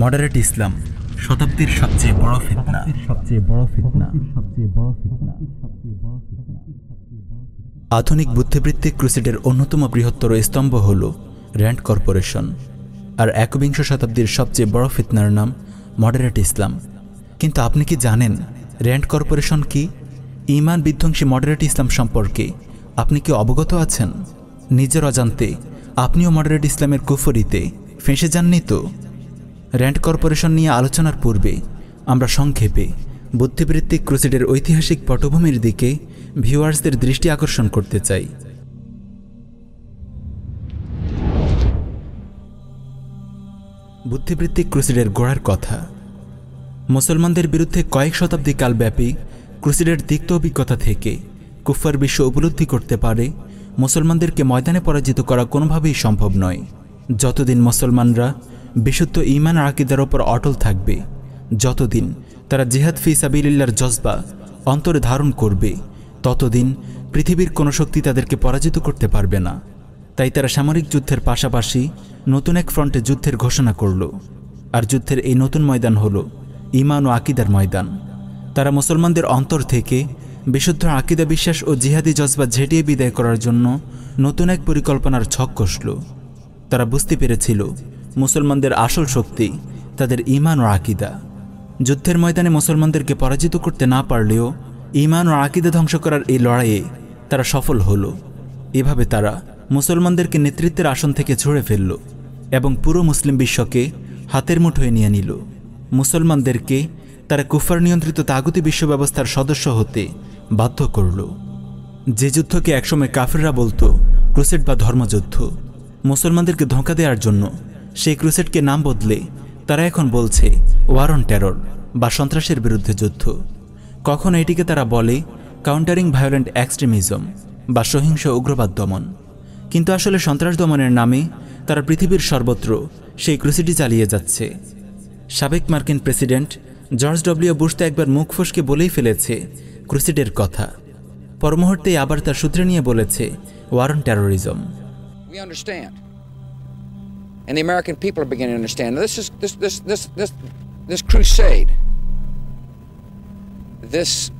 Moderate ইসলাম শতাব্দীর সবচেয়ে বড় ফিতনা। সবচেয়ে বড় ফিতনা সবচেয়ে বড় ফিতনা। আধুনিক বুদ্ধিবৃত্তিক ক্রুসেডের অন্যতম বৃহত্তর স্তম্ভ হল র্যান্ড কর্পোরেশন আর একবিংশ শতাব্দীর সবচেয়ে বড় ফিতনার নাম মডারেট ইসলাম। কিন্তু আপনি কি জানেন র্যান্ড কর্পোরেশন কি? ইমান বিধ্বংসী মডারেট ইসলাম সম্পর্কে আপনি কি অবগত আছেন? নিজের অজান্তে আপনিও মডারেট ইসলামের কুফরিতে ফেঁসে যাননি তো? র্যান্ড কর্পোরেশন নিয়ে আলোচনার পূর্বে আমরা সংক্ষেপে বুদ্ধিবৃত্তিক ক্রুসেডের ঐতিহাসিক পটভূমির দিকে ভিউয়ার্সদের দৃষ্টি আকর্ষণ করতে চাই। বুদ্ধিবৃত্তিক ক্রুসেডের গোড়ার কথা। মুসলমানদের বিরুদ্ধে কয়েক শতাব্দী কালব্যাপী ক্রুসেডের তিক্ত অভিজ্ঞতা থেকে কুফার বিশ্ব উপলব্ধি করতে পারে মুসলমানদেরকে ময়দানে পরাজিত করা কোনোভাবেই সম্ভব নয়। যতদিন মুসলমানরা বিশুদ্ধ ইমান আকিদার ওপর অটল থাকবে। যতদিন তারা জিহাদ ফি সাবিল্লার জজবা অন্তরে ধারণ করবে, ততদিন পৃথিবীর কোনো শক্তি তাদেরকে পরাজিত করতে পারবে না। তাই তারা সামরিক যুদ্ধের পাশাপাশি নতুন এক ফ্রন্টে যুদ্ধের ঘোষণা করল। আর যুদ্ধের এই নতুন ময়দান হল ইমান ও আকিদার ময়দান। তারা মুসলমানদের অন্তর থেকে বিশুদ্ধ আকিদা বিশ্বাস ও জিহাদি জজবা ঝেঁটিয়ে বিদায় করার জন্য নতুন এক পরিকল্পনার ছক কষল। তারা বুঝতে পেরেছিল মুসলমানদের আসল শক্তি তাদের ইমান ও আকিদা। যুদ্ধের ময়দানে মুসলমানদেরকে পরাজিত করতে না পারলেও ইমান ও আকিদা ধ্বংস করার এই লড়াইয়ে তারা সফল হল। এভাবে তারা মুসলমানদেরকে নেতৃত্বের আসন থেকে ছুঁড়ে ফেলল এবং পুরো মুসলিম বিশ্বকে হাতের মুঠোয় নিয়ে নিল। মুসলমানদেরকে তারা কুফার নিয়ন্ত্রিত তাগুতি বিশ্ব ব্যবস্থার সদস্য হতে বাধ্য করল। যে যুদ্ধকে একসময় কাফেররা বলতো ক্রুসেড বা ধর্মযুদ্ধ, মুসলমানদেরকে ধোঁকা দেওয়ার জন্য সেই ক্রুসেডকে নাম বদলে তারা এখন বলছে ওয়ার অন টেরর বা সন্ত্রাসের বিরুদ্ধে যুদ্ধ। কখন এটিকে তারা বলে কাউন্টারিং ভায়োলেন্ট এক্সট্রিমিজম বা সহিংস উগ্রবাদ দমন। কিন্তু আসলে সন্ত্রাস দমনের নামে তারা পৃথিবীর সর্বত্র সেই ক্রুসিটি চালিয়ে যাচ্ছে। সাবেক মার্কিন প্রেসিডেন্ট জর্জ ডব্লিউ বুশ তো একবার মুখ ফসকে বলেই ফেলেছে ক্রুসিডের কথা। পরমুহূর্তেই আবার তার সূত্রে নিয়ে বলেছে war on terrorism. We understand. And the American people are beginning to understand. Now, this is this this this this this crusade. This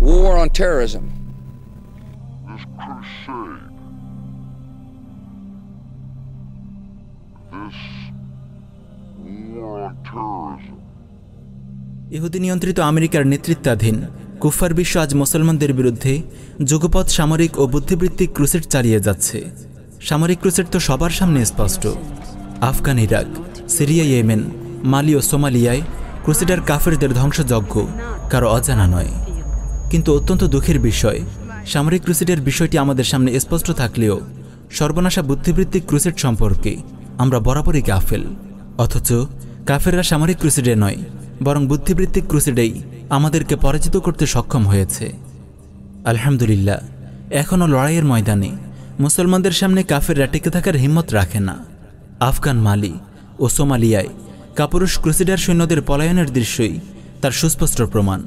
war on terrorism. this crusade, this war on terrorism, ইহুদি নিয়ন্ত্রিত আমেরিকার নেতৃত্বাধীন কুফার বিশ্ব আজ মুসলমানদের বিরুদ্ধে যুগপৎ সামরিক ও বুদ্ধিবৃত্তিক ক্রুসেড চালিয়ে যাচ্ছে সামরিক ক্রুসেড তো সবার সামনে স্পষ্ট Afghan, Iraq, Syria, Yemen, Mali ও সোমালিয়ায় ক্রুসিডার কাফেরদের ধ্বংসযজ্ঞ কারও অজানা নয়। কিন্তু অত্যন্ত দুঃখের বিষয়, সামরিক ক্রুসিডের বিষয়টি আমাদের সামনে স্পষ্ট থাকলেও সর্বনাশা বুদ্ধিবৃত্তিক ক্রুসেড সম্পর্কে আমরা বরাবরই গাফেল। অথচ কাফেররা সামরিক ক্রুসেডে নয়, বরং বুদ্ধিবৃত্তিক ক্রুসেডেই আমাদেরকে পরাজিত করতে সক্ষম হয়েছে। আলহামদুলিল্লাহ, এখনও লড়াইয়ের ময়দানে মুসলমানদের সামনে কাফেররা টিকে থাকার হিম্মত রাখে না। আফগান মালি ও সোমালিয়ায় কাপুরুষ ক্রুসেডার সৈন্যদের পলায়নের দৃশ্যই তার সুস্পষ্ট প্রমাণ।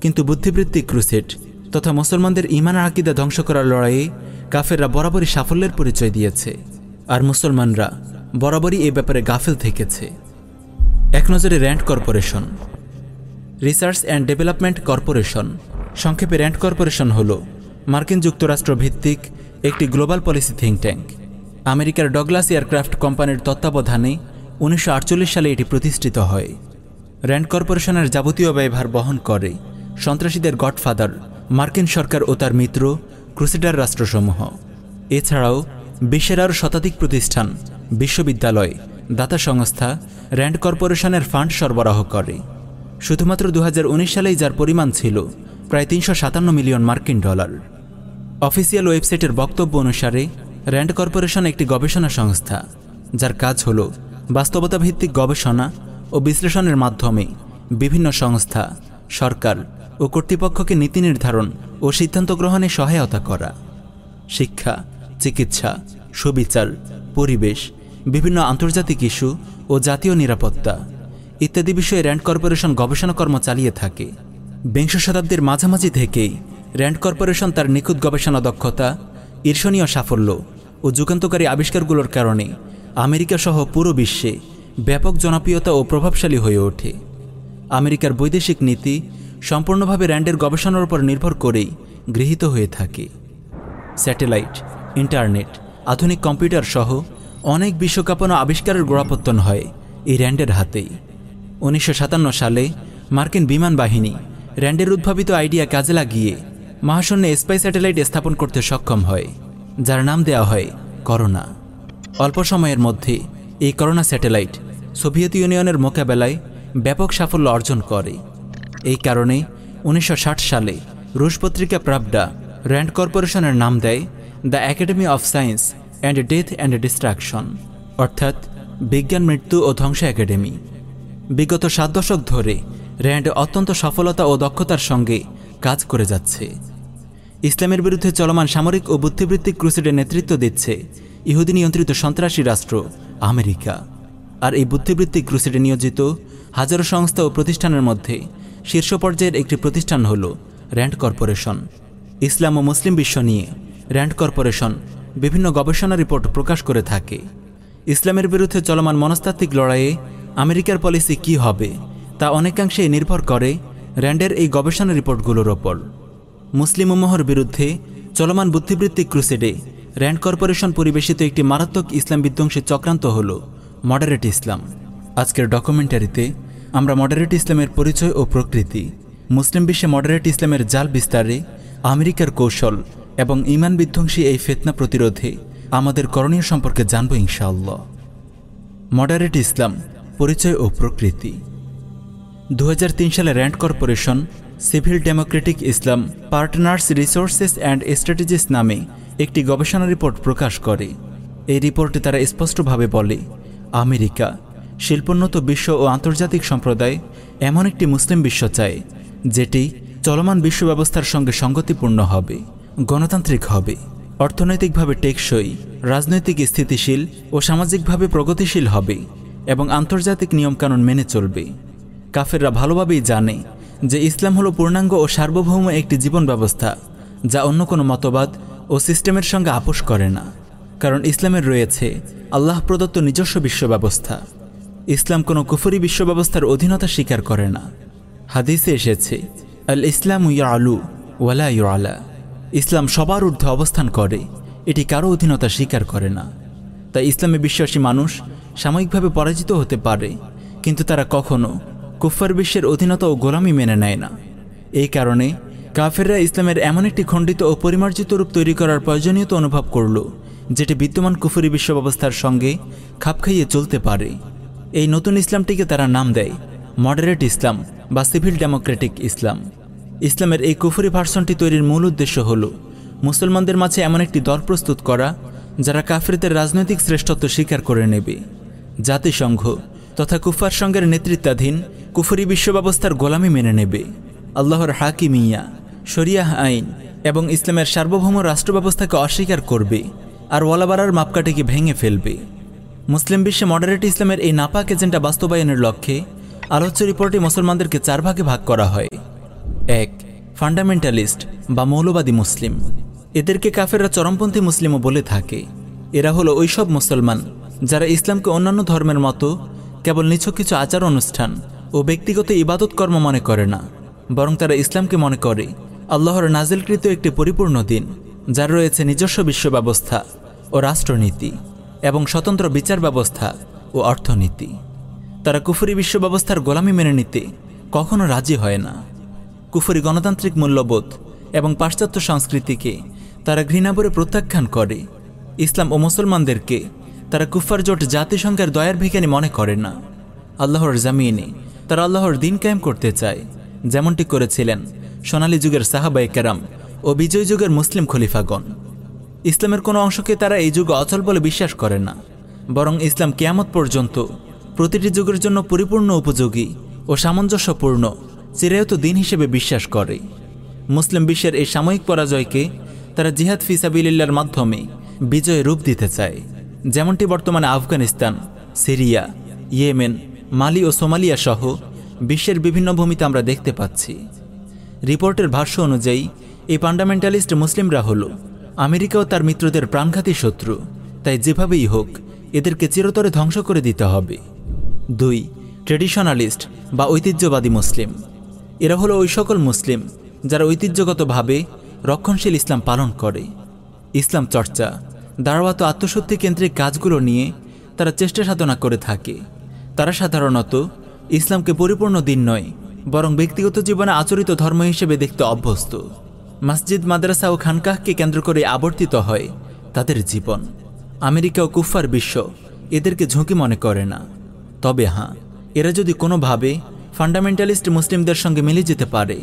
কিন্তু বুদ্ধিবৃত্তিক ক্রুসেড তথা মুসলমানদের ইমান আকিদা ধ্বংস করার লড়াইয়ে কাফেররা বরাবরই সাফল্যের পরিচয় দিয়েছে আর মুসলমানরা বরাবরই এ ব্যাপারে গাফেল থেকেছে। এক নজরে Rand Corporation, research and development corporation, সংক্ষেপে র্যান্ড কর্পোরেশন হল মার্কিন যুক্তরাষ্ট্র ভিত্তিক একটি গ্লোবাল পলিসি থিঙ্ক ট্যাঙ্ক। আমেরিকার ডগলাস এয়ারক্রাফট কোম্পানির তত্ত্বাবধানে উনিশশো আটচল্লিশ সালে এটি প্রতিষ্ঠিত হয়। র্যান্ড কর্পোরেশনের যাবতীয় ব্যয়ভার বহন করে সন্ত্রাসীদের গডফাদার মার্কিন সরকার ও তার মিত্র ক্রুসেডার রাষ্ট্রসমূহ। এছাড়াও বিশ্বের আরও শতাধিক প্রতিষ্ঠান, বিশ্ববিদ্যালয়, দাতা সংস্থা, র্যান্ড কর্পোরেশনের ফান্ড সরবরাহ করে। শুধুমাত্র দু হাজার উনিশ সালেই যার পরিমাণ ছিল প্রায় তিনশো সাতান্ন মিলিয়ন মার্কিন ডলার। অফিসিয়াল ওয়েবসাইটের বক্তব্য অনুসারে র্যান্ড কর্পোরেশন একটি গবেষণা সংস্থা, যার কাজ হল বাস্তবতা ভিত্তিক গবেষণা ও বিশ্লেষণের মাধ্যমে বিভিন্ন সংস্থা, সরকার ও কর্তৃপক্ষকে নীতি নির্ধারণ ও সিদ্ধান্ত গ্রহণে সহায়তা করা। শিক্ষা, চিকিৎসা, সুবিচার, পরিবেশ, বিভিন্ন আন্তর্জাতিক ইস্যু ও জাতীয় নিরাপত্তা ইত্যাদি বিষয়ে র্যান্ড কর্পোরেশন গবেষণাকর্ম চালিয়ে থাকে। বিংশ শতাব্দীর মাঝামাঝি থেকেই র্যান্ড কর্পোরেশন তার নিখুঁত গবেষণা দক্ষতা, ঈর্ষণীয় সাফল্য ও যুগান্তকারী আবিষ্কারগুলোর কারণে আমেরিকা সহ পুরো বিশ্বে ব্যাপক জনপ্রিয়তা ও প্রভাবশালী হয়ে ওঠে। আমেরিকার বৈদেশিক নীতি সম্পূর্ণভাবে র্যান্ডের গবেষণার উপর নির্ভর করেই গৃহীত হয়ে থাকে। স্যাটেলাইট, ইন্টারনেট, আধুনিক কম্পিউটার সহ অনেক বিশ্বকাপনা আবিষ্কারের গোড়াপত্তন হয় এই র্যান্ডের হাতেই। উনিশশো সাতান্ন সালে মার্কিন বিমান বাহিনী র্যান্ডের উদ্ভাবিত আইডিয়া কাজে লাগিয়ে মহাশূন্যে স্পাই স্যাটেলাইট স্থাপন করতে সক্ষম হয়। যার নাম দেওয়া হয় করোনা। অল্প সময়ের মধ্যে এই করোনা স্যাটেলাইট সোভিয়েত ইউনিয়নের মোকাবেলায় ব্যাপক সাফল্য অর্জন করে। এই কারণে উনিশশো ষাট সালে রুশ পত্রিকা প্রাবডা র্যান্ড কর্পোরেশনের নাম দেয় the academy of science and death and destruction, অর্থাৎ বিজ্ঞান, মৃত্যু ও ধ্বংস একাডেমি। বিগত সাত দশক ধরে র্যান্ড অত্যন্ত সফলতা ও দক্ষতার সঙ্গে কাজ করে যাচ্ছে। ইসলামের বিরুদ্ধে চলমান সামরিক ও বুদ্ধিবৃত্তিক ক্রুসেডের নেতৃত্ব দিচ্ছে ইহুদি নিয়ন্ত্রিত সন্ত্রাসী রাষ্ট্র আমেরিকা। আর এই বুদ্ধিবৃত্তিক ক্রুসেডে নিয়োজিত হাজারো সংস্থা ও প্রতিষ্ঠানের মধ্যে শীর্ষ পর্যায়ের একটি প্রতিষ্ঠান হল র্যান্ড কর্পোরেশন। ইসলাম ও মুসলিম বিশ্ব নিয়ে র্যান্ড কর্পোরেশন বিভিন্ন গবেষণা রিপোর্ট প্রকাশ করে থাকে। ইসলামের বিরুদ্ধে চলমান মনস্তাত্ত্বিক লড়াইয়ে আমেরিকার পলিসি কি হবে তা অনেকাংশেই নির্ভর করে র্যান্ডের এই গবেষণা রিপোর্টগুলোর ওপর। মুসলিম উম্মহর বিরুদ্ধে চলমান বুদ্ধিবৃত্তিক ক্রুসেডে র্যান্ড কর্পোরেশন পরিবেশিত একটি মারাত্মক ইসলাম বিধ্বংসী চক্রান্ত হল মডারেট ইসলাম। আজকের ডকুমেন্টারিতে আমরা মডারেট ইসলামের পরিচয় ও প্রকৃতি, মুসলিম বিশ্বে মডারেট ইসলামের জাল বিস্তারে, আমেরিকার কৌশল এবং ইমান বিধ্বংসী এই ফেতনা প্রতিরোধে আমাদের করণীয় সম্পর্কে জানব ইনশাআল্লাহ। মডারেট ইসলাম পরিচয় ও প্রকৃতি। দু হাজার তিন সালে Rand Corporation civil democratic Islam partners resources and strategies নামে একটি গবেষণা রিপোর্ট প্রকাশ করে। এই রিপোর্টে তারা স্পষ্টভাবে বলে, আমেরিকা, শিল্পোন্নত বিশ্ব ও আন্তর্জাতিক সম্প্রদায় এমন একটি মুসলিম বিশ্ব চায়, যেটি চলমান বিশ্ব ব্যবস্থার সঙ্গে সঙ্গতিপূর্ণ হবে, গণতান্ত্রিক হবে, অর্থনৈতিকভাবে টেকসই, রাজনৈতিক স্থিতিশীল ও সামাজিকভাবে প্রগতিশীল হবে এবং আন্তর্জাতিক নিয়মকানুন মেনে চলবে। কাফেররা ভালোভাবেই জানে যে ইসলাম হলো পূর্ণাঙ্গ ও সার্বভৌম একটি জীবন ব্যবস্থা, যা অন্য কোনো মতবাদ ও সিস্টেমের সঙ্গে আপোষ করে না। কারণ ইসলামের রয়েছে আল্লাহ প্রদত্ত নিজস্ব বিশ্ব ব্যবস্থা। ইসলাম কোনো কুফরি বিশ্ব ব্যবস্থার অধীনতা স্বীকার করে না। হাদিসে এসেছে আল ইসলাম ইয়া আলু ওয়ালা ইউ আলা ইসলাম সবার ঊর্ধ্বে অবস্থান করে, এটি কারও অধীনতা স্বীকার করে না। তাই ইসলামে বিশ্বাসী মানুষ সাময়িকভাবে পরাজিত হতে পারে, কিন্তু তারা কখনো কুফার বিশ্বের অধীনতা ও গোলামি মেনে নেয় না। এই কারণে কাফেররা ইসলামের এমন একটি খণ্ডিত ও পরিমার্জিত রূপ তৈরি করার প্রয়োজনীয়তা অনুভব করল, যেটি বিদ্যমান কুফুরি বিশ্ব ব্যবস্থার সঙ্গে খাপ খাইয়ে চলতে পারে। এই নতুন ইসলামটিকে তারা নাম দেয়, মডারেট ইসলাম বা সিভিল ডেমোক্রেটিক ইসলাম। ইসলামের এই কুফুরি ভার্সনটি তৈরির মূল উদ্দেশ্য হল, মুসলমানদের মাঝে এমন একটি দল প্রস্তুত করা, যারা কাফেরদের রাজনৈতিক শ্রেষ্ঠত্ব স্বীকার করে নেবে। জাতিসংঘ তথা কুফার সঙ্গের নেতৃত্বাধীন কুফুরি বিশ্ব ব্যবস্থার গোলামি মেনে নেবে। আল্লাহর হাকিমিয়া শরিয়াহ আইন এবং ইসলামের সার্বভৌম রাষ্ট্র ব্যবস্থাকে অস্বীকার করবে আর ওয়ালাবাড়ার মাপকাঠিকে ভেঙে ফেলবে। মুসলিম বিশ্বে মডারেট ইসলামের এই নাপাক এজেন্ডা বাস্তবায়নের লক্ষ্যে আলোচ্য রিপোর্টে মুসলমানদেরকে চার ভাগে ভাগ করা হয়। এক, ফান্ডামেন্টালিস্ট বা মৌলবাদী মুসলিম। এদেরকে কাফেররা চরমপন্থী মুসলিমও বলে থাকে। এরা হলো ওইসব মুসলমান যারা ইসলামকে অন্যান্য ধর্মের মতো কেবল নিছক কিছু আচার অনুষ্ঠান ও ব্যক্তিগত ইবাদত কর্ম মনে করে না, বরং তারা ইসলামকে মনে করে। আল্লাহর নাজিলকৃত একটি পরিপূর্ণ দিন, যার রয়েছে নিজস্ব বিশ্ব ব্যবস্থা ও রাষ্ট্রনীতি এবং স্বতন্ত্র বিচার ব্যবস্থা ও অর্থনীতি। তারা কুফুরি বিশ্ব ব্যবস্থার গোলামি মেনে নিতে কখনো রাজি হয় না। কুফুরি গণতান্ত্রিক মূল্যবোধ এবং পাশ্চাত্য সংস্কৃতিকে তারা ঘৃণাভরে প্রত্যাখ্যান করে। ইসলাম ও মুসলমানদেরকে তারা কুফার জোট জাতিসংঘের দয়ার ভিখানি মনে করে না। আল্লাহর জামিনে তারা আল্লাহর দিন কায়েম করতে চায়। যেমনটি করেছিলেন সোনালী যুগের সাহাবাই কেরাম ও বিজয় যুগের মুসলিম খলিফাগণ। ইসলামের কোনো অংশকে তারা এই যুগে অচল বলে বিশ্বাস করে না। বরং ইসলাম কেয়ামত পর্যন্ত প্রতিটি যুগের জন্য পরিপূর্ণ উপযোগী ও সামঞ্জস্যপূর্ণ, চিরায়ত দিন হিসেবে বিশ্বাস করে। মুসলিম বিশ্বের এই সাময়িক পরাজয়কে তারা জিহাদ ফিসাবিল্লার মাধ্যমে বিজয়ে রূপ দিতে চায়। যেমনটি বর্তমানে আফগানিস্তান, সিরিয়া, ইয়েমেন, মালি ও সোমালিয়া সহ বিশ্বের বিভিন্ন ভূমিতে আমরা দেখতে পাচ্ছি। রিপোর্টের ভাষ্য অনুযায়ী, এই ফান্ডামেন্টালিস্ট মুসলিমরা হল আমেরিকা ও তার মিত্রদের প্রাণঘাতী শত্রু। তাই যেভাবেই হোক, এদেরকে চিরতরে ধ্বংস করে দিতে হবে। দুই, ট্রেডিশনালিস্ট বা ঐতিহ্যবাদী মুসলিম। এরা হলো ওই সকল মুসলিম যারা ঐতিহ্যগতভাবে রক্ষণশীল ইসলাম পালন করে। ইসলাম চর্চা দাঁড়াওয়াত আত্মশুদ্ধি কেন্দ্রিক কাজগুলো নিয়ে তারা চেষ্টা সাধনা করে থাকে। তারা সাধারণত ইসলামকে পরিপূর্ণ দিন নয়, বরং ব্যক্তিগত জীবনে আচরিত ধর্ম হিসেবে দেখতে অভ্যস্ত। মসজিদ, মাদ্রাসা ও খানকাহকে কেন্দ্র করে আবর্তিত হয় তাদের জীবন। আমেরিকা ও কুফার বিশ্ব এদেরকে ঝুঁকি মনে করে না। তবে হ্যাঁ এরা যদি কোনোভাবে ফান্ডামেন্টালিস্ট মুসলিমদের সঙ্গে মিলে যেতে পারে,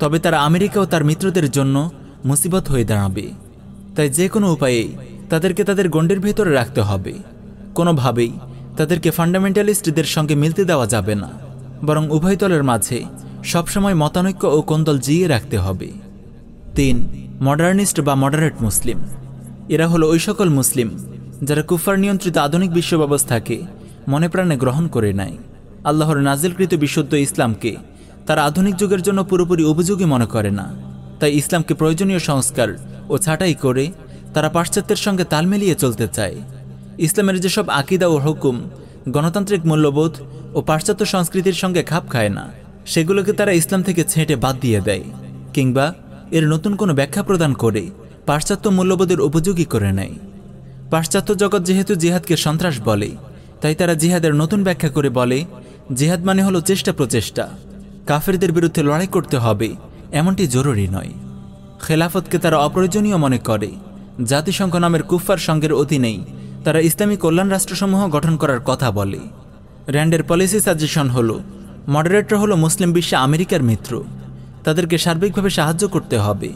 তবে তারা আমেরিকা ও তার মিত্রদের জন্য মুসিবত হয়ে দাঁড়াবে। তাই যে কোনো উপায়েই তাদেরকে তাদের গণ্ডের ভেতরে রাখতে হবে। কোনোভাবেই তাদেরকে ফান্ডামেন্টালিস্টদের সঙ্গে মিলতে দেওয়া যাবে না। বরং উভয় দলের মাঝে সবসময় মতানৈক্য ও কোন্দল জিয়ে রাখতে হবে। তিন, মডার্নিস্ট বা মডারেট মুসলিম। এরা হলো ওই সকল মুসলিম যারা কুফার নিয়ন্ত্রিত আধুনিক বিশ্ব ব্যবস্থাকে মনে প্রাণে গ্রহণ করে নেয়। আল্লাহর নাজিলকৃত বিশুদ্ধ ইসলামকে তারা আধুনিক যুগের জন্য পুরোপুরি উপযোগী মনে করে না। তাই ইসলামকে প্রয়োজনীয় সংস্কার ও ছাঁটাই করে তারা পাশ্চাত্যের সঙ্গে তাল মিলিয়ে চলতে চায়। ইসলামের যেসব আকিদা ও হুকুম, গণতান্ত্রিক মূল্যবোধ ও পাশ্চাত্য সংস্কৃতির সঙ্গে খাপ খায় না, সেগুলোকে তারা ইসলাম থেকে ছেঁটে বাদ দিয়ে দেয়, কিংবা এর নতুন কোনো ব্যাখ্যা প্রদান করে, পাশ্চাত্য মূল্যবোধের উপযোগী করে নেয়। পাশ্চাত্য জগৎ যেহেতু জিহাদকে সন্ত্রাস বলে, তাই তারা জিহাদের নতুন ব্যাখ্যা করে বলে, জিহাদ মানে হলো চেষ্টা প্রচেষ্টা। কাফেরদের বিরুদ্ধে লড়াই করতে হবে, এমনটি জরুরি নয়। খেলাফতকে তারা অপ্রয়োজনীয় মনে করে জাতিসংঘ নামের কুফফার সঙ্গের অধীনেই তারা ইসলামী কল্যাণ রাষ্ট্রসমূহ গঠন করার কথা বলে। র্যান্ডের পলিসি সাজেশন হল, মডারেটর হলো মুসলিম বিশ্বে আমেরিকার মিত্র। তাদেরকে সার্বিকভাবে সাহায্য করতে হবে।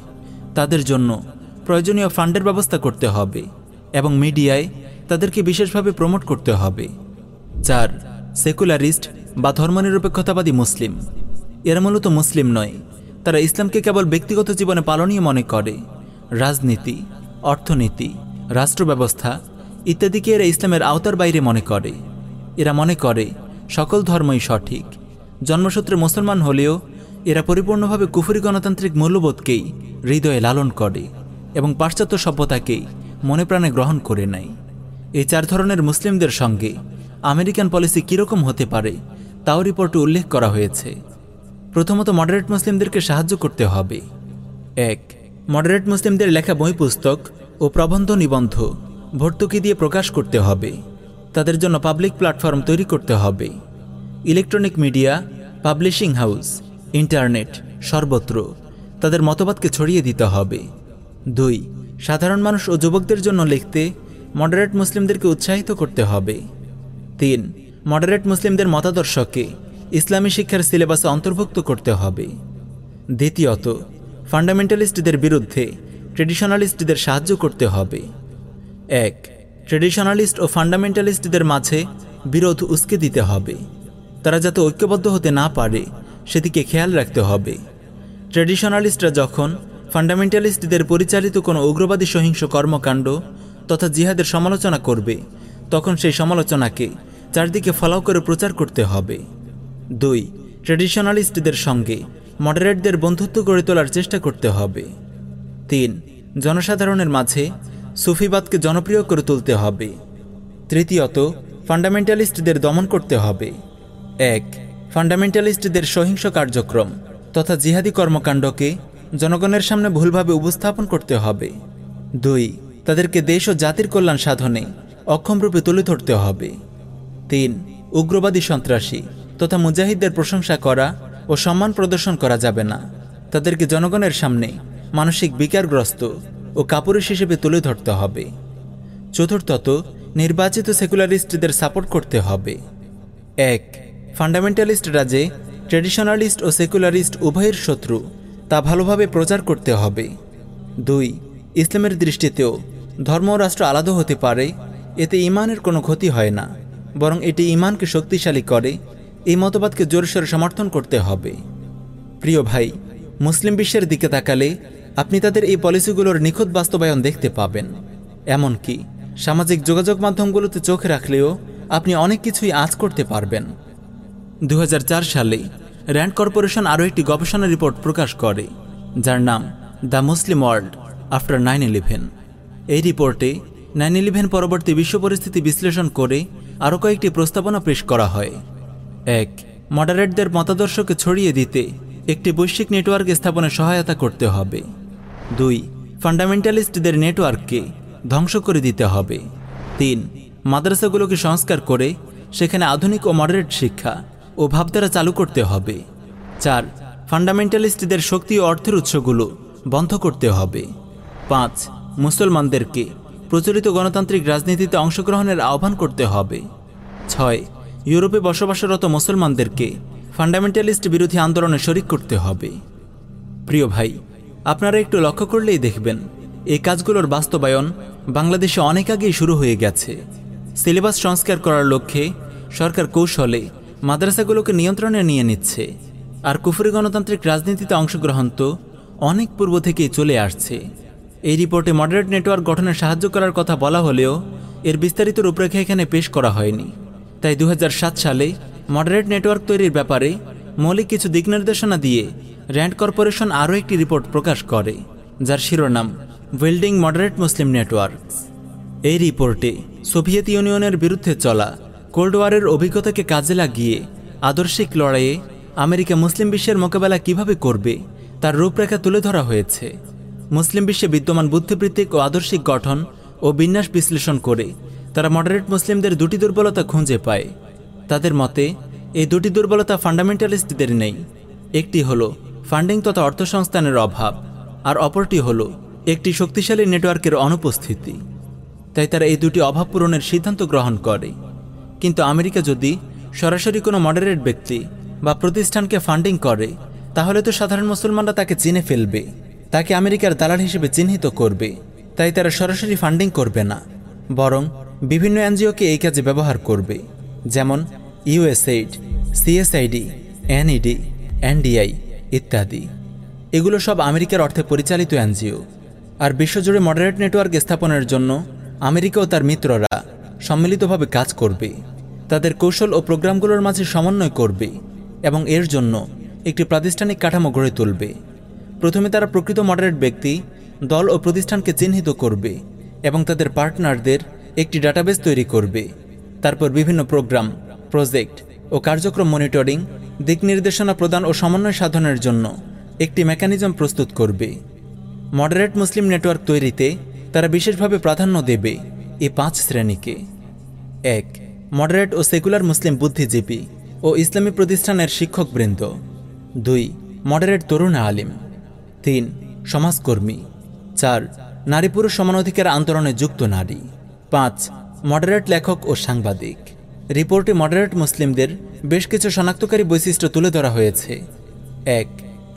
তাদের জন্য প্রয়োজনীয় ফান্ডের ব্যবস্থা করতে হবে এবং মিডিয়ায় তাদেরকে বিশেষভাবে প্রমোট করতে হবে। চার, সেকুলারিস্ট বা ধর্মনিরপেক্ষতাবাদী মুসলিম। এরা মূলত মুসলিম নয়। তারা ইসলামকে কেবল ব্যক্তিগত জীবনে পালনীয় মনে করে। রাজনীতি অর্থনীতি রাষ্ট্র ব্যবস্থা ইত্যাদিকে এরা ইসলামের আওতার বাইরে মনে করে। এরা মনে করে সকল ধর্মই সঠিক। জন্মসূত্রে মুসলমান হলেও এরা পরিপূর্ণভাবে কুফুরি গণতান্ত্রিক মূল্যবোধকেই হৃদয়ে লালন করে এবং পাশ্চাত্য সভ্যতাকেই মনে প্রাণে গ্রহণ করে নেয়। এই চার ধরনের মুসলিমদের সঙ্গে আমেরিকান পলিসি কীরকম হতে পারে তাও রিপোর্টে উল্লেখ করা হয়েছে। প্রথমত মডারেট মুসলিমদেরকে সাহায্য করতে হবে। এক মডারেট মুসলিমদের লেখা বই পুস্তক ও প্রবন্ধ নিবন্ধ ভর্তুকি দিয়ে প্রকাশ করতে হবে। তাদের জন্য পাবলিক প্ল্যাটফর্ম তৈরি করতে হবে। Electronic media, publishing house, internet সর্বত্র তাদের মতবাদকে ছড়িয়ে দিতে হবে। দুই, সাধারণ মানুষ ও যুবকদের জন্য লিখতে মডারেট মুসলিমদেরকে উৎসাহিত করতে হবে। তিন, মডারেট মুসলিমদের মতাদর্শকে ইসলামী শিক্ষার সিলেবাসে অন্তর্ভুক্ত করতে হবে। দ্বিতীয়ত ফান্ডামেন্টালিস্টদের বিরুদ্ধে ট্রেডিশনালিস্টদের সাহায্য করতে হবে। এক, ট্রেডিশনালিস্ট ও ফান্ডামেন্টালিস্টদের মাঝে বিরোধ উস্কে দিতে হবে। তারা যাতে ঐক্যবদ্ধ হতে না পারে, সেদিকে খেয়াল রাখতে হবে। ট্রেডিশনালিস্টরা যখন ফান্ডামেন্টালিস্টদের পরিচালিত কোনো উগ্রবাদী সহিংস কর্মকাণ্ড তথা জিহাদের সমালোচনা করবে, তখন সেই সমালোচনাকে চারদিকে ফলাও করে প্রচার করতে হবে। দুই, ট্রেডিশনালিস্টদের সঙ্গে মডারেটদের বন্ধুত্ব গড়ে তোলার চেষ্টা করতে হবে। তিন, জনসাধারণের মাঝে সুফিবাদকে জনপ্রিয় করে তুলতে হবে। তৃতীয়ত, ফান্ডামেন্টালিস্টদের দমন করতে হবে। এক, ফান্ডামেন্টালিস্টদের সহিংস কার্যক্রম তথা জিহাদি কর্মকাণ্ডকে জনগণের সামনে ভুলভাবে উপস্থাপন করতে হবে। দুই, তাদেরকে দেশ ও জাতির কল্যাণ সাধনে অক্ষমরূপে তুলে ধরতে হবে। তিন, উগ্রবাদী সন্ত্রাসী তথা মুজাহিদদের প্রশংসা করা ও সম্মান প্রদর্শন করা যাবে না। তাদেরকে জনগণের সামনে মানসিক বিকারগ্রস্ত ও কাপুরুষ হিসেবে তুলে ধরতে হবে। চতুর্থত, নির্বাচিত সেকুলারিস্টদের সাপোর্ট করতে হবে। এক ফান্ডামেন্টালিস্টরা যে ট্রেডিশনালিস্ট ও সেকুলারিস্ট উভয়ের শত্রু তা ভালোভাবে প্রচার করতে হবে। দুই, ইসলামের দৃষ্টিতেও ধর্ম রাষ্ট্র আলাদা হতে পারে, এতে ইমানের কোনো ক্ষতি হয় না, বরং এটি ইমানকে শক্তিশালী করে এই মতবাদকে জোরসোরে সমর্থন করতে হবে। প্রিয় ভাই, মুসলিম বিশ্বের দিকে তাকালে আপনি তাদের এই পলিসিগুলোর নিখুঁত বাস্তবায়ন দেখতে পাবেন। এমনকি সামাজিক যোগাযোগ মাধ্যমগুলোতে চোখ রাখলেও আপনি অনেক কিছুই আঁচ করতে পারবেন। দু হাজার চার সালে র্যান্ড কর্পোরেশন আরও একটি গবেষণা রিপোর্ট প্রকাশ করে, যার নাম the Muslim world after nine eleven. এই রিপোর্টে নাইন ইলেভেন পরবর্তী বিশ্ব পরিস্থিতি বিশ্লেষণ করে আরও কয়েকটি প্রস্তাবনা পেশ করা হয়। এক, মডারেটদের মতাদর্শকে ছড়িয়ে দিতে একটি বৈশ্বিক নেটওয়ার্ক স্থাপনে সহায়তা করতে হবে। দুই, ফান্ডামেন্টালিস্টদের নেটওয়ার্ককে ধ্বংস করে দিতে হবে। তিন, মাদ্রাসাগুলোকে সংস্কার করে সেখানে আধুনিক ও মডারেট শিক্ষা ও ভাবধারা চালু করতে হবে। চার, ফান্ডামেন্টালিস্টদের শক্তি ও অর্থের উৎসগুলো বন্ধ করতে হবে। পাঁচ, মুসলমানদেরকে প্রচলিত গণতান্ত্রিক রাজনীতিতে অংশগ্রহণের আহ্বান করতে হবে। ছয় ইউরোপে বসবাসরত মুসলমানদেরকে ফান্ডামেন্টালিস্ট বিরোধী আন্দোলনে শরিক করতে হবে। প্রিয় ভাই, আপনারা একটু লক্ষ্য করলেই দেখবেন, এই কাজগুলোর বাস্তবায়ন বাংলাদেশে অনেক আগেই শুরু হয়ে গেছে। সিলেবাস সংস্কার করার লক্ষ্যে সরকার কৌশলে মাদ্রাসাগুলোকে নিয়ন্ত্রণে নিয়ে নিচ্ছে, আর কুফরি গণতান্ত্রিক রাজনীতিতে অংশগ্রহণ তো অনেক পূর্ব থেকেই চলে আসছে। এই রিপোর্টে মডারেট নেটওয়ার্ক গঠনে সাহায্য করার কথা বলা হলেও এর বিস্তারিত রূপরেখা এখানে পেশ করা হয়নি। তাই দু হাজার সাত সালে মডারেট নেটওয়ার্ক তৈরির ব্যাপারে মৌলিক কিছু দিক নির্দেশনা দিয়ে র্যান্ড কর্পোরেশন আরও একটি রিপোর্ট প্রকাশ করে, যার শিরোনাম বিল্ডিং মডারেট মুসলিম নেটওয়ার্কস এই রিপোর্টে সোভিয়েত ইউনিয়নের বিরুদ্ধে চলা কোল্ড ওয়ারের অভিজ্ঞতাকে কাজে লাগিয়ে আদর্শিক লড়াইয়ে আমেরিকা মুসলিম বিশ্বের মোকাবেলা কীভাবে করবে তার রূপরেখা তুলে ধরা হয়েছে। মুসলিম বিশ্বে বিদ্যমান বুদ্ধিবৃত্তিক ও আদর্শিক গঠন ও বিন্যাস বিশ্লেষণ করে তারা মডারেট মুসলিমদের দুটি দুর্বলতা খুঁজে পায়। তাদের মতে, এই দুটি দুর্বলতা ফান্ডামেন্টালিস্টদের নেই। একটি হলো ফান্ডিং তথা অর্থ সংস্থানের অভাব, আর অপরটি হলো একটি শক্তিশালী নেটওয়ার্কের অনুপস্থিতি। তাই তারা এই দুটি অভাব পূরণের সিদ্ধান্ত গ্রহণ করে। কিন্তু আমেরিকা যদি সরাসরি কোনো মডারেট ব্যক্তি বা প্রতিষ্ঠানকে ফান্ডিং করে, তাহলে তো সাধারণ মুসলমানরা তাকে চিনে ফেলবে। তাকে আমেরিকার দালাল হিসেবে চিহ্নিত করবে। তাই তারা সরাসরি ফান্ডিং করবে না। বরং বিভিন্ন এনজিওকে এই কাজে ব্যবহার করবে, যেমন ইউএসএইড, সিএসআইডি, এনইডি, এনডিআই ইত্যাদি। এগুলো সব আমেরিকার অর্থে পরিচালিত এনজিও। আর বিশ্বজুড়ে মডারেট নেটওয়ার্ক স্থাপনের জন্য আমেরিকা ও তার মিত্ররা সম্মিলিতভাবে কাজ করবে। তাদের কৌশল ও প্রোগ্রামগুলোর মাঝে সমন্বয় করবে এবং এর জন্য একটি প্রাতিষ্ঠানিক কাঠামো গড়ে তুলবে। প্রথমে তারা প্রকৃত মডারেট ব্যক্তি, দল ও প্রতিষ্ঠানকে চিহ্নিত করবে এবং তাদের পার্টনারদের একটি ডাটাবেস তৈরি করবে। তারপর বিভিন্ন প্রোগ্রাম, প্রজেক্ট ও কার্যক্রম মনিটরিং, দিক নির্দেশনা প্রদান ও সমন্বয় সাধনের জন্য একটি মেকানিজম প্রস্তুত করবে। মডারেট মুসলিম নেটওয়ার্ক তৈরিতে তারা বিশেষভাবে প্রাধান্য দেবে এ পাঁচ শ্রেণীকে। এক, মডারেট ও সেকুলার মুসলিম বুদ্ধিজীবী ও ইসলামী প্রতিষ্ঠানের শিক্ষকবৃন্দ। দুই, মডারেট তরুণ আলিম। তিন, সমাজকর্মী। চার নারী পুরুষ সমানাধিকার আন্দোলনে যুক্ত নারী। পাঁচ মডারেট লেখক ও সাংবাদিক। রিপোর্টে মডারেট মুসলিমদের বেশ কিছু শনাক্তকারী বৈশিষ্ট্য তুলে ধরা হয়েছে। এক,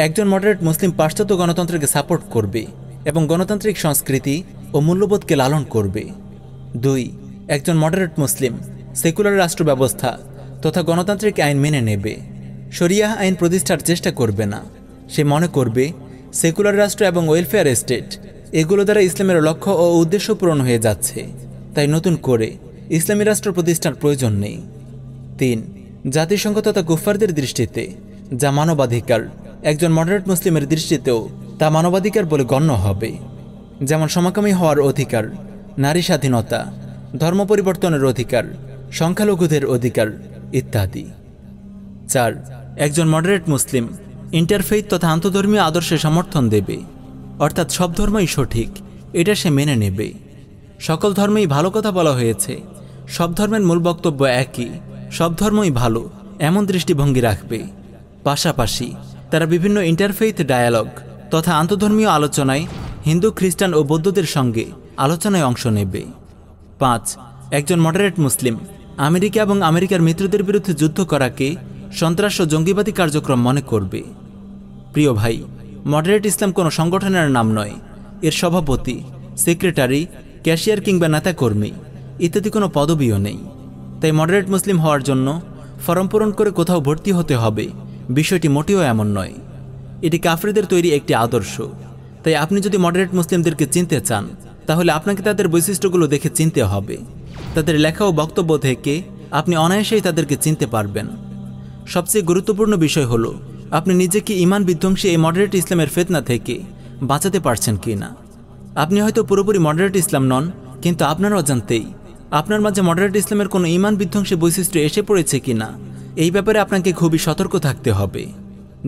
একজন মডারেট মুসলিম পাশ্চাত্য গণতন্ত্রকে সাপোর্ট করবে এবং গণতান্ত্রিক সংস্কৃতি ও মূল্যবোধকে লালন করবে। দুই, একজন মডারেট মুসলিম সেকুলার রাষ্ট্র ব্যবস্থা তথা গণতান্ত্রিক আইন মেনে নেবে। শরিয়াহ আইন প্রতিষ্ঠার চেষ্টা করবে না। সে মনে করবে সেকুলার রাষ্ট্র এবং ওয়েলফেয়ার স্টেট এগুলো দ্বারা ইসলামের লক্ষ্য ও উদ্দেশ্য পূরণ হয়ে যাচ্ছে। তাই নতুন করে ইসলামী রাষ্ট্র প্রতিষ্ঠার প্রয়োজন নেই। তিন, জাতিসংঘ তথা গুফারদের দৃষ্টিতে যা মানবাধিকার, একজন মডারেট মুসলিমের দৃষ্টিতেও তা মানবাধিকার বলে গণ্য হবে। যেমন সমাকামী হওয়ার অধিকার, নারী স্বাধীনতা, ধর্ম পরিবর্তনের অধিকার, সংখ্যালঘুদের অধিকার ইত্যাদি। চার, একজন মডারেট মুসলিম ইন্টারফেইথ তথা আন্তধর্মীয় আদর্শে সমর্থন দেবে। অর্থাৎ সব ধর্মই সঠিক, এটা সে মেনে নেবে। সকল ধর্মেই ভালো কথা বলা হয়েছে। সব ধর্মের মূল বক্তব্য একই, সব ধর্মই ভালো, এমন দৃষ্টিভঙ্গি রাখবে। পাশাপাশি, তারা বিভিন্ন ইন্টারফেইথ ডায়ালগ তথা আন্তধর্মীয় আলোচনায় হিন্দু, খ্রিস্টান ও বৌদ্ধদের সঙ্গে আলোচনায় অংশ নেবে। পাঁচ, একজন মডারেট মুসলিম, আমেরিকা এবং আমেরিকার মিত্রদের বিরুদ্ধে যুদ্ধ করাকে সন্ত্রাস ও জঙ্গিবাদী কার্যক্রম মনে করবে। প্রিয় ভাই মডারেট ইসলাম কোনো সংগঠনের নাম নয়। এর সভাপতি সেক্রেটারি ক্যাশিয়ার কিংবা নেতাকর্মী ইত্যাদি কোনো পদবিও নেই। তাই মডারেট মুসলিম হওয়ার জন্য ফরম পূরণ করে কোথাও ভর্তি হতে হবে, বিষয়টি মোটেও এমন নয়। এটি কাফরিদের তৈরি একটি আদর্শ। তাই আপনি যদি মডারেট মুসলিমদেরকে চিনতে চান, তাহলে আপনাকে তাদের বৈশিষ্ট্যগুলো দেখে চিনতে হবে। তাদের লেখা ও বক্তব্য থেকে আপনি অনায়াসেই তাদেরকে চিনতে পারবেন। সবচেয়ে গুরুত্বপূর্ণ বিষয় হলো, আপনি নিজেকে ইমান বিধ্বংসী এই মডারেট ইসলামের ফেতনা থেকে বাঁচাতে পারছেন কি না আপনি হয়তো পুরোপুরি মডারেট ইসলাম নন, কিন্তু আপনার অজান্তেই। আপনার মাঝে মডারেট ইসলামের কোনো ইমান বিধ্বংসী বৈশিষ্ট্য এসে পড়েছে কি না এই ব্যাপারে আপনাকে খুবই সতর্ক থাকতে হবে।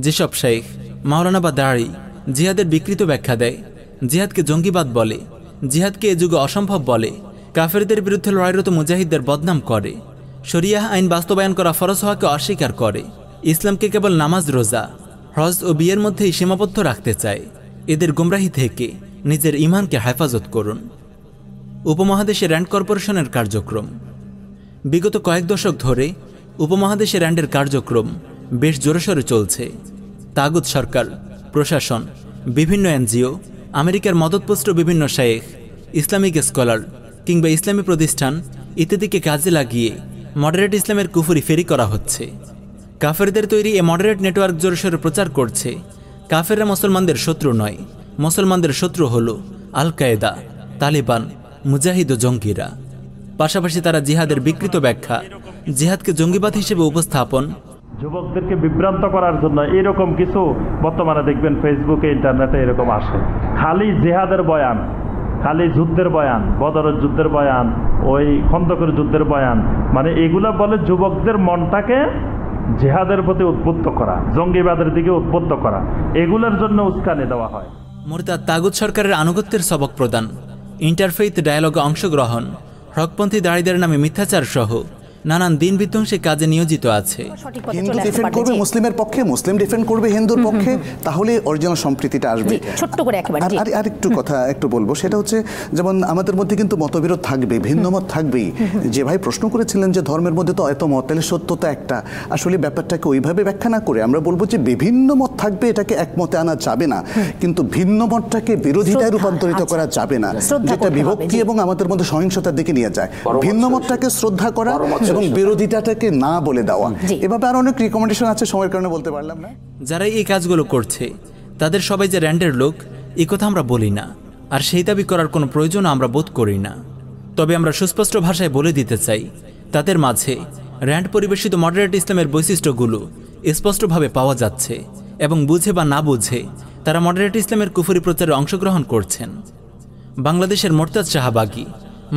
যেসব শেখ, মাওলানা বা দাঁড়ি, জিহাদের বিকৃত ব্যাখ্যা দেয়, জিহাদকে জঙ্গিবাদ বলে, জিহাদকে এ যুগে অসম্ভব বলে, কাফেরদের বিরুদ্ধে লড়াইরত মুজাহিদদের বদনাম করে, শরিয়াহ আইন বাস্তবায়ন করা ফরজ হওয়াকে অস্বীকার করে, ইসলামকে কেবল নামাজ, রোজা, হজ ও বিয়ের মধ্যেই সীমাবদ্ধ রাখতে চায়। এদের গুমরাহি থেকে নিজের ইমানকে হেফাজত করুন। উপমহাদেশে র্যান্ড কর্পোরেশনের কার্যক্রম। বিগত কয়েক দশক ধরে উপমহাদেশে র্যান্ডের কার্যক্রম বেশ জোরসোরে চলছে। তাগুদ সরকার, প্রশাসন, বিভিন্ন এনজিও, আমেরিকার মদতপুষ্ট বিভিন্ন শায়েখ, ইসলামিক স্কলার কিংবা ইসলামী প্রতিষ্ঠান ইত্যাদিকে কাজে লাগিয়ে মডারেট ইসলামের কুফুরি ফেরি করা হচ্ছে। কাফেরদের তৈরি এ মডারেট নেটওয়ার্ক জোরসোরে প্রচার করছে। কাফেররা মুসলমানদের শত্রু নয়। মুসলমানদের শত্রু হল আল কায়েদা তালিবান, মুজাহিদ ও জঙ্গিরা। পাশাপাশি তারা জিহাদের বিকৃত ব্যাখ্যা, জিহাদকে জঙ্গিবাদ হিসেবে উপস্থাপন। যুবকদেরকে বিভ্রান্ত করার জন্য এরকম কিছু বর্তমানে দেখবেন ফেসবুকে ইন্টারনেটে এরকম আসে। খালি জেহাদের বয়ান, খালি যুদ্ধের বয়ান, বদরের যুদ্ধের বয়ান, ওই খন্দকের যুদ্ধের বয়ান মানে এগুলা বলে যুবকদের মনটাকে জেহাদের প্রতি উদ্বুদ্ধ করা, জঙ্গিবাদের দিকে উদ্বুদ্ধ করা, এগুলোর জন্য উস্কানি দেওয়া হয়। মোরতাদ তাগুদ সরকারের আনুগত্যের সবক প্রদান। ইন্টারফেইথ ডায়ালগে অংশগ্রহণ হকপন্থী দাঁড়িদের নামে মিথ্যাচার সহ নানান দিন বিধ্বংসী কাজে নিয়োজিত আছে। হিন্দু ডিফেন্ড করবে মুসলিমের পক্ষে মুসলিম ডিফেন্ড করবে হিন্দুর পক্ষে তাহলে অরিজিনাল সম্প্রীতিটা আসবে। ছোট্ট করে একেবারে, আর- জি। আর- আর একটু কথা একটু বলব সেটা হচ্ছে যেমন আমাদের মধ্যে কিন্তু মতবিরোধ থাকবে ভিন্ন মত থাকবেই। যে ভাই প্রশ্ন করেছিলেন যে ধর্মের মধ্যে তো এত মত তাহলে সত্য তো একটা। আসলে ব্যাপারটাকে ওইভাবে ব্যাখ্যা না করে আমরা বলব যে বিভিন্ন মত থাকবে এটাকে একমতে আনা যাবে না। কিন্তু ভিন্ন মতটাকে বিরোধিতায় রূপান্তরিত। করা যাবে না। যেটা বিভক্তি এবং আমাদের মধ্যে সহিংসতার দিকে নিয়ে যায়। ভিন্ন মতটাকে শ্রদ্ধা করা এবং বিরোধিতাটাকে না বলে দেওয়া। এভাবে আরও অনেক রিকমেন্ডেশন আছে সময়ের কারণে বলতে পারলাম না। যারা এই কাজগুলো করছে তাদের সবাই যে র্যান্ডের লোক এই কথা আমরা বলি না। আর সেই দাবি করার কোনো প্রয়োজন আমরা বোধ করি না। তবে আমরা সুস্পষ্ট ভাষায় বলে দিতে চাই তাদের মাঝে র্যান্ড পরিবেশিত মডারেট ইসলামের বৈশিষ্ট্যগুলো স্পষ্টভাবে পাওয়া যাচ্ছে। এবং বুঝে বা না বুঝে তারা মডারেট ইসলামের কুফুরি প্রচারে অংশগ্রহণ করছেন। বাংলাদেশের মোরতাজ শাহবাগী,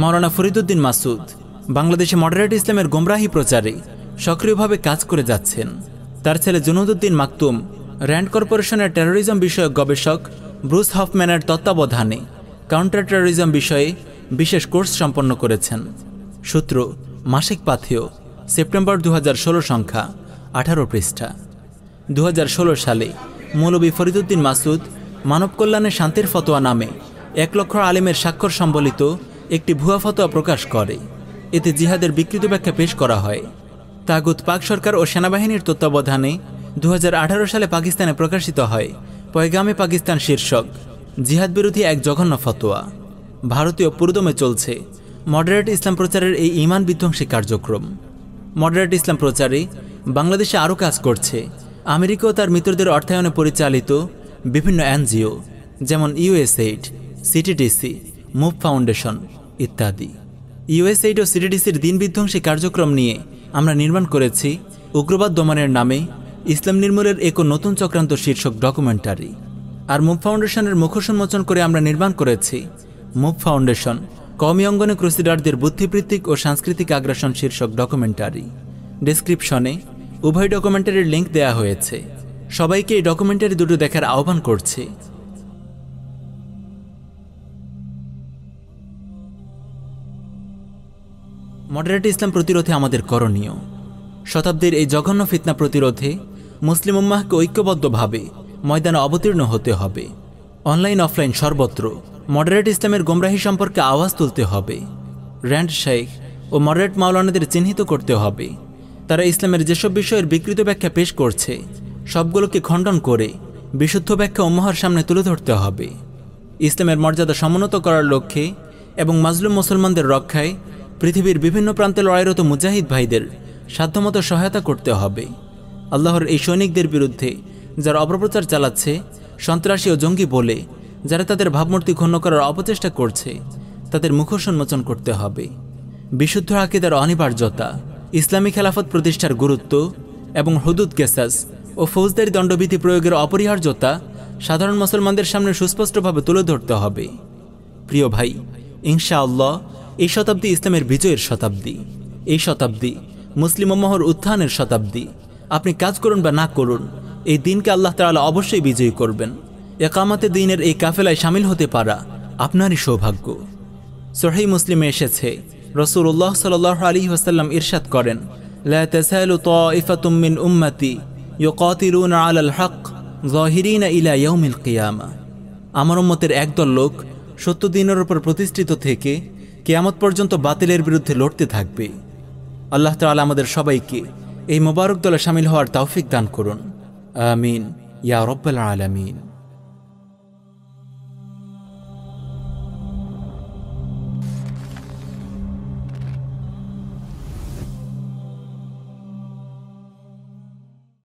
মাওলানা ফরিদুদ্দিন মাসুদ বাংলাদেশে মডারেট ইসলামের গোমরাহি প্রচারে সক্রিয়ভাবে কাজ করে যাচ্ছেন। তার ছেলে জুনুদুদ্দিন মাকতুম, র্যান্ড কর্পোরেশনের টেরোরিজম বিষয়ক গবেষক ব্রুস হফম্যানের তত্ত্বাবধানে কাউন্টার টেরোরিজম বিষয়ে বিশেষ কোর্স সম্পন্ন করেছেন। সূত্র, মাসিক পাথেয়, সেপ্টেম্বর দু হাজার ষোলো সংখ্যা, আঠারো পৃষ্ঠা। দু হাজার ষোলো সালে মৌলবী ফরিদুদ্দিন মাসুদ মানব কল্যাণে শান্তির ফতোয়া নামে এক লক্ষ আলেমের স্বাক্ষর সম্বলিত একটি ভুয়া ফতোয়া প্রকাশ করে। এতে জিহাদের বিকৃত ব্যাখ্যা পেশ করা হয়। তাগুত পাক সরকার ও সেনাবাহিনীর তত্ত্বাবধানে দুহাজার আঠারো সালে পাকিস্তানে প্রকাশিত হয় পয়গামে পাকিস্তান শীর্ষক জিহাদ বিরোধী এক জঘন্য ফতোয়া। ভারতীয় পুরোদমে চলছে মডারেট ইসলাম প্রচারের এই ইমান বিধ্বংসী কার্যক্রম। মডারেট ইসলাম প্রচারে বাংলাদেশে আরও কাজ করছে আমেরিকা ও তার মিত্রদের অর্থায়নে পরিচালিত বিভিন্ন এনজিও, যেমন ইউএসএইড, সিটিডিসি, মুভ ফাউন্ডেশন ইত্যাদি। ইউএসএইড ও সিটিডিসির দিন বিধ্বংসী কার্যক্রম নিয়ে আমরা নির্মাণ করেছি উগ্রবাদ দমনের নামে ইসলাম নির্মূলের এক নতুন চক্রান্ত শীর্ষক ডকুমেন্টারি। আর মুভ ফাউন্ডেশনের মুখোশ উন্মোচন করে আমরা নির্মাণ করেছি মুভ ফাউন্ডেশন কমি অঙ্গনে ক্রুসিডারদের বুদ্ধিবৃত্তিক ও সাংস্কৃতিক আগ্রাসন শীর্ষক ডকুমেন্টারি। ডেসক্রিপশনে উভয় ডকুমেন্টারির লিঙ্ক দেয়া হয়েছে। সবাইকে এই ডকুমেন্টারি দুটো দেখার আহ্বান করছি। মডারেট ইসলাম প্রতিরোধে আমাদের করণীয়। শতাব্দীর এই জঘন্য ফিতনা প্রতিরোধে মুসলিম উম্মাহকে ঐক্যবদ্ধভাবে ময়দানে অবতীর্ণ হতে হবে। অনলাইন অফলাইন সর্বত্র মডারেট ইসলামের গোমরাহি সম্পর্কে আওয়াজ তুলতে হবে। র্যান্ড শেখ ও মডারেট মাওলানাদের চিহ্নিত করতে হবে। তারা ইসলামের যেসব বিষয়ের বিকৃত ব্যাখ্যা পেশ করছে, সবগুলোকে খণ্ডন করে বিশুদ্ধ ব্যাখ্যা উম্মাহর সামনে তুলে ধরতে হবে। ইসলামের মর্যাদা সমুন্নত করার লক্ষ্যে এবং মাজলুম মুসলমানদের রক্ষায় পৃথিবীর বিভিন্ন প্রান্তে লড়াইরত মুজাহিদ ভাইদের সাধ্যমতো সহায়তা করতে হবে। আল্লাহর এই সৈনিকদের বিরুদ্ধে যারা অপপ্রচার চালাচ্ছে, সন্ত্রাসী ও জঙ্গি বলে যারা তাদের ভাবমূর্তি ক্ষুণ্ণ করার অপচেষ্টা করছে, তাদের মুখোশ উন্মোচন করতে হবে। বিশুদ্ধ আকিদার অনিবার্যতা ইসলামী খেলাফত প্রতিষ্ঠার গুরুত্ব এবং হুদুদ কেসাস ও ফৌজদারি দণ্ডবিধি প্রয়োগের অপরিহার্যতা সাধারণ মুসলমানদের সামনে সুস্পষ্টভাবে তুলে ধরতে হবে। প্রিয় ভাই, ইনশাআল্লাহ এই শতাব্দী ইসলামের বিজয়ের শতাব্দী। এই শতাব্দী মুসলিম উম্মাহর উত্থানের শতাব্দী। আপনি কাজ করুন বা না করুন, এই দিনকে আল্লাহ তাআলা অবশ্যই বিজয়ী করবেন। একামাতে দিনের এই কাফেলায় সামিল হতে পারা আপনারই সৌভাগ্য। সহি মুসলিমে এসেছে রসুল্লাহ সাল আলী ওসাল্লাম ইরশাদ করেন উম্মতি ইলা আমার উম্মতের একদল লোক সত্য দিনের ওপর প্রতিষ্ঠিত থেকে কেয়ামত পর্যন্ত বাতিলের বিরুদ্ধে লড়তে থাকবে। আল্লাহ তালা আমাদের সবাইকে এই মোবারক দলে সামিল হওয়ার তৌফিক দান করুন। আমিন। ইয়া রব্বাল আলামিন।